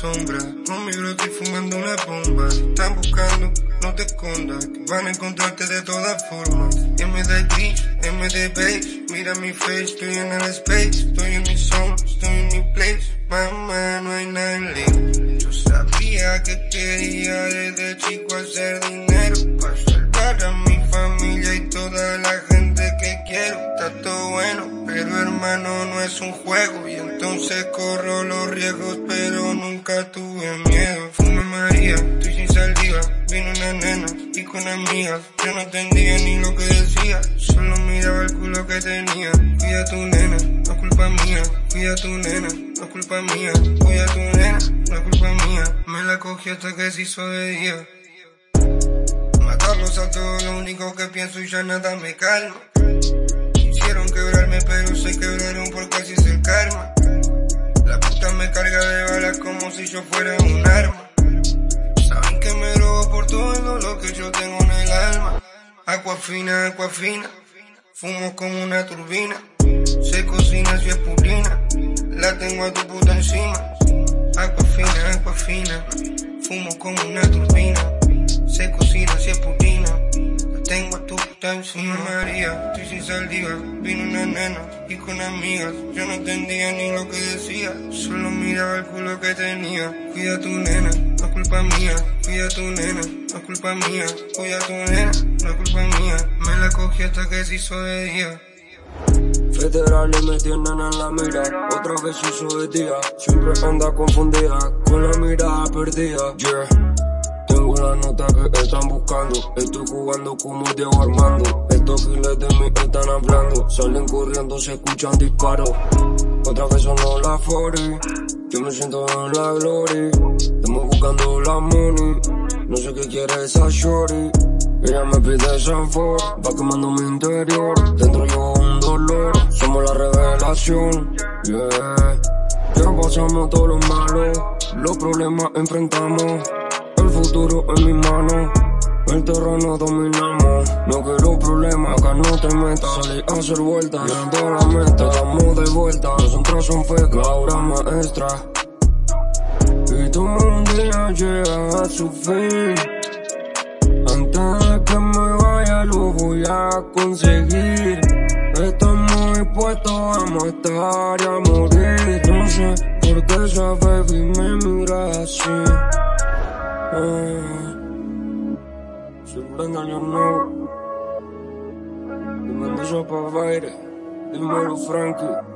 sombra. Con mi bro estoy fumando una bomba. Están buscando, no te escondas. Que van a encontrarte de todas formas. MD Beach, MD Base. Mira mi face, estoy en el space. Estoy en mi zone, estoy en mi place. Mamá, no hay nada en Yo sabía que quería desde chico hacer dinero. Para salvar a mi familia y toda la gente que quiero. Hermano no es un juego. Y entonces corro los riesgos, pero nunca tuve miedo. Fume María, estoy sin saliva. Vino una nena y con amigas. Yo no entendía ni lo que decía. Solo miraba el culo que tenía. Cuida a tu nena, no culpa mía. Cuida a tu nena, no culpa mía. Cuida a tu nena, no culpa mía. Me la cogí hasta que se hizo de día. Matarlos a todos, lo único que pienso y ya nada me calma. Pero se quebraron porque así es el karma. La puta me carga de balas como si yo fuera un arma. Saben que me drogo por todo lo que yo tengo en el alma. Agua fina, agua fina. Fumo como una turbina. Se cocina si es purina. La tengo a tu puta encima. Agua fina, agua fina. Fumo como una turbina. Se cocina si es purina. La tengo a puta encima. María, estoy sin saliva. Vino una nena y con amigas. Yo no entendía ni lo que decía. Solo miraba el culo que tenía. Cuida a tu nena, no es culpa mía. Cuida a tu nena, no es culpa mía. Cuida a tu nena, no es culpa mía. Me la cogí hasta que se hizo de día. Federales me tienen en la mira, otra vez hizo de día. Siempre anda confundida, con la mirada perdida. Yeah. Tengo la nota que están buscando. Estoy jugando como Diego Armando. Estos giles de mí están hablando. Salen corriendo, se escuchan disparos. Otra vez sonó la 40. Yo me siento en la gloria. Estamos buscando la money. No sé qué quiere esa shorty. Ella me pide Sanford, va quemando mi interior. Dentro yo un dolor, somos la revelación. Yeah. Ya pasamos todos los malos, los problemas enfrentamos. Futuro en mi mano, el terreno dominamos. No quiero problemas, acá no te metas. Salí a hacer vueltas, llegando la meta. Estamos de vuelta, nosotros son fecas, maestra. Y todo un día llega a su fin. Antes de que me vaya lo voy a conseguir. Estamos dispuestos a matar y a morir. No sé por qué esa baby me mira así. Siempre en año nuevo. Dime de yo pa' baile. Dímelo, Frankie.